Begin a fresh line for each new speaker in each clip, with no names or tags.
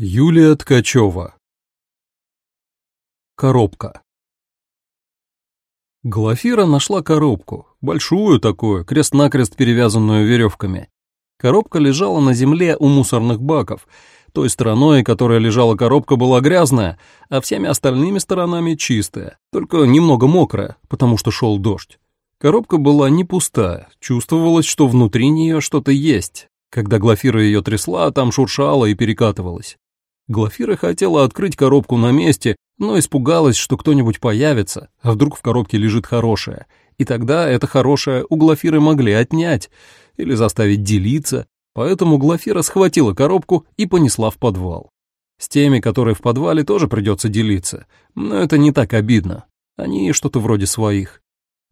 Юлия Ткачева. Коробка. Глафира нашла коробку, большую такую, крест-накрест перевязанную веревками. Коробка лежала на земле у мусорных баков. Той стороной, которая лежала коробка, была грязная, а всеми остальными сторонами чистая, только немного мокрая, потому что шел дождь. Коробка была не пустая, чувствовалось, что внутри нее что-то есть. Когда Глафира ее трясла, там шуршала и перекатывалась. Глафира хотела открыть коробку на месте, но испугалась, что кто-нибудь появится, а вдруг в коробке лежит хорошее. И тогда это хорошее у Глафиры могли отнять или заставить делиться, поэтому Глафира схватила коробку и понесла в подвал. С теми, которые в подвале, тоже придется делиться, но это не так обидно. Они что-то вроде своих.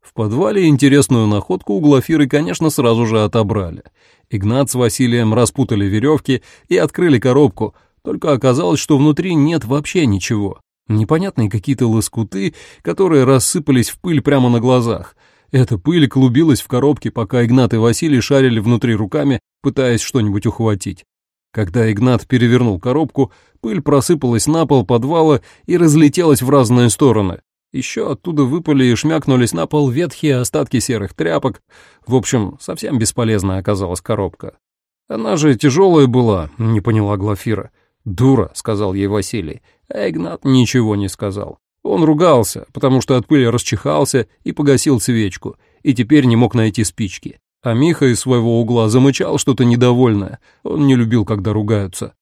В подвале интересную находку у Глафиры, конечно, сразу же отобрали. Игнат с Василием распутали веревки и открыли коробку — только оказалось, что внутри нет вообще ничего. Непонятные какие-то лоскуты, которые рассыпались в пыль прямо на глазах. Эта пыль клубилась в коробке, пока Игнат и Василий шарили внутри руками, пытаясь что-нибудь ухватить. Когда Игнат перевернул коробку, пыль просыпалась на пол подвала и разлетелась в разные стороны. Еще оттуда выпали и шмякнулись на пол ветхие остатки серых тряпок. В общем, совсем бесполезная оказалась коробка. Она же тяжелая была, не поняла Глафира. «Дура», — сказал ей Василий, а Игнат ничего не сказал. Он ругался, потому что от пыли расчихался и погасил свечку, и теперь не мог найти спички. А Миха из своего угла замычал что-то недовольное, он не любил, когда ругаются.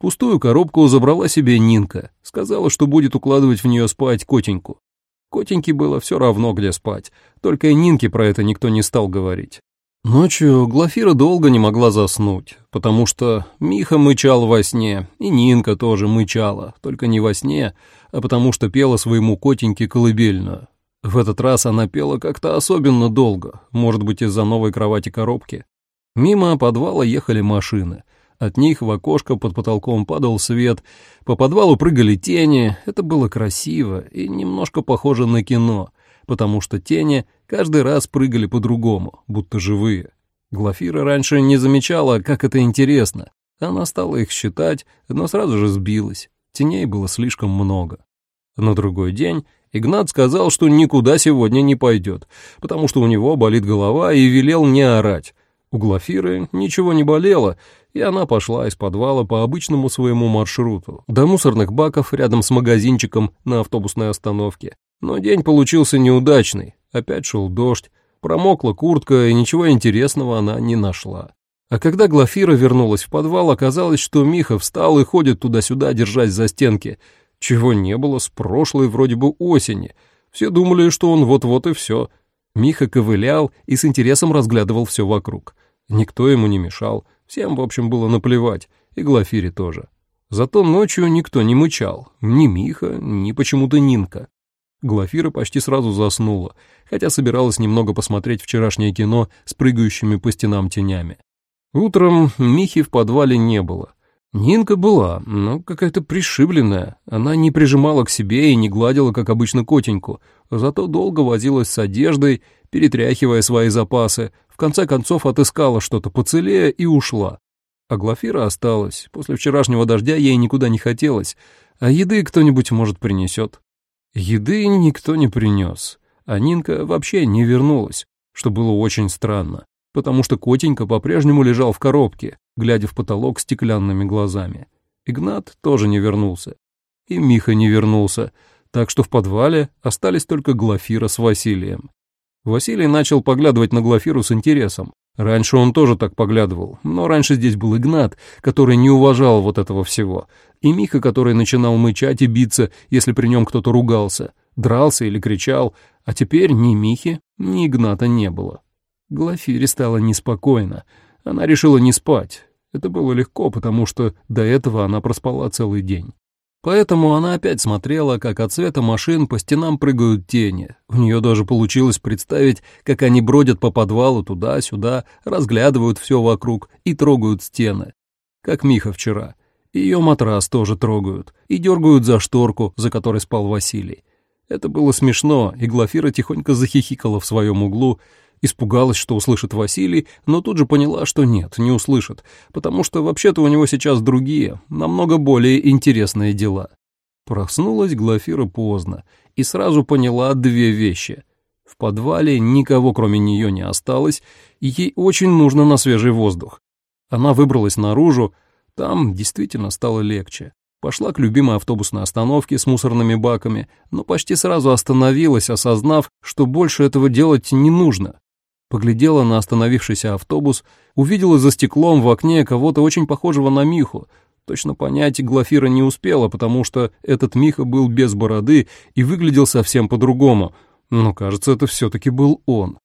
Пустую коробку забрала себе Нинка, сказала, что будет укладывать в нее спать котеньку. Котеньке было все равно, где спать, только и Нинке про это никто не стал говорить. Ночью Глафира долго не могла заснуть, потому что Миха мычал во сне, и Нинка тоже мычала, только не во сне, а потому что пела своему котеньке колыбельную. В этот раз она пела как-то особенно долго, может быть, из-за новой кровати-коробки. Мимо подвала ехали машины. От них в окошко под потолком падал свет, по подвалу прыгали тени, это было красиво и немножко похоже на кино — потому что тени каждый раз прыгали по-другому, будто живые. Глафира раньше не замечала, как это интересно. Она стала их считать, но сразу же сбилась. Теней было слишком много. На другой день Игнат сказал, что никуда сегодня не пойдет, потому что у него болит голова и велел не орать. У Глафиры ничего не болело, и она пошла из подвала по обычному своему маршруту, до мусорных баков рядом с магазинчиком на автобусной остановке, но день получился неудачный, опять шел дождь, промокла куртка, и ничего интересного она не нашла. А когда Глафира вернулась в подвал, оказалось, что Миха встал и ходит туда-сюда, держась за стенки, чего не было с прошлой вроде бы осени. Все думали, что он вот-вот и все. Миха ковылял и с интересом разглядывал все вокруг. Никто ему не мешал, всем, в общем, было наплевать, и Глафире тоже. Зато ночью никто не мычал, ни Миха, ни почему-то Нинка. Глафира почти сразу заснула, хотя собиралась немного посмотреть вчерашнее кино с прыгающими по стенам тенями. Утром Михи в подвале не было. Нинка была, но какая-то пришибленная. Она не прижимала к себе и не гладила, как обычно, котеньку, зато долго возилась с одеждой, перетряхивая свои запасы, в конце концов отыскала что-то поцелее и ушла. А Глафира осталась. После вчерашнего дождя ей никуда не хотелось, а еды кто-нибудь, может, принесет. Еды никто не принес, а Нинка вообще не вернулась, что было очень странно, потому что котенька по-прежнему лежал в коробке, глядя в потолок стеклянными глазами. Игнат тоже не вернулся. И Миха не вернулся, так что в подвале остались только Глафира с Василием. Василий начал поглядывать на Глафиру с интересом. Раньше он тоже так поглядывал, но раньше здесь был Игнат, который не уважал вот этого всего, и Миха, который начинал мычать и биться, если при нем кто-то ругался, дрался или кричал, а теперь ни Михи, ни Игната не было. Глафире стало неспокойно, она решила не спать. Это было легко, потому что до этого она проспала целый день. Поэтому она опять смотрела, как от света машин по стенам прыгают тени. У нее даже получилось представить, как они бродят по подвалу туда-сюда, разглядывают все вокруг и трогают стены. Как Миха вчера. Ее матрас тоже трогают и дергают за шторку, за которой спал Василий. Это было смешно, и Глафира тихонько захихикала в своем углу, Испугалась, что услышит Василий, но тут же поняла, что нет, не услышит, потому что вообще-то у него сейчас другие, намного более интересные дела. Проснулась Глафира поздно и сразу поняла две вещи. В подвале никого кроме нее не осталось, и ей очень нужно на свежий воздух. Она выбралась наружу, там действительно стало легче. Пошла к любимой автобусной остановке с мусорными баками, но почти сразу остановилась, осознав, что больше этого делать не нужно. Поглядела на остановившийся автобус, увидела за стеклом в окне кого-то очень похожего на Миху. Точно понять Глафира не успела, потому что этот Миха был без бороды и выглядел совсем по-другому. Но, кажется, это все-таки был он.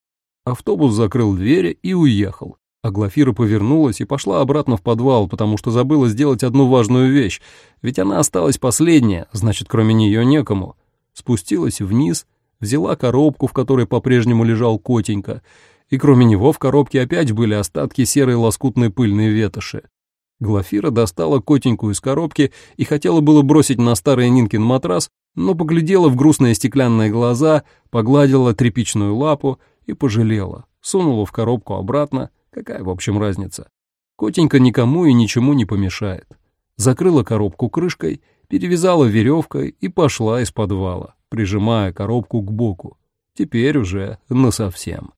Автобус закрыл двери и уехал. А Глафира повернулась и пошла обратно в подвал, потому что забыла сделать одну важную вещь, ведь она осталась последняя, значит, кроме нее некому. Спустилась вниз, взяла коробку, в которой по-прежнему лежал котенька, и кроме него в коробке опять были остатки серой лоскутной пыльной ветоши. Глафира достала котеньку из коробки и хотела было бросить на старый Нинкин матрас, но поглядела в грустные стеклянные глаза, погладила тряпичную лапу и пожалела, сунула в коробку обратно, Какая, в общем, разница? Котенька никому и ничему не помешает. Закрыла коробку крышкой, перевязала веревкой и пошла из подвала, прижимая коробку к боку. Теперь уже насовсем.